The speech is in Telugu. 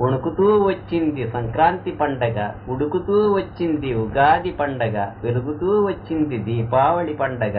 వణుకుతూ వచ్చింది సంక్రాంతి పండగ ఉడుకుతూ వచ్చింది ఉగాది పండగ వెలుగుతూ వచ్చింది దీపావళి పండగ.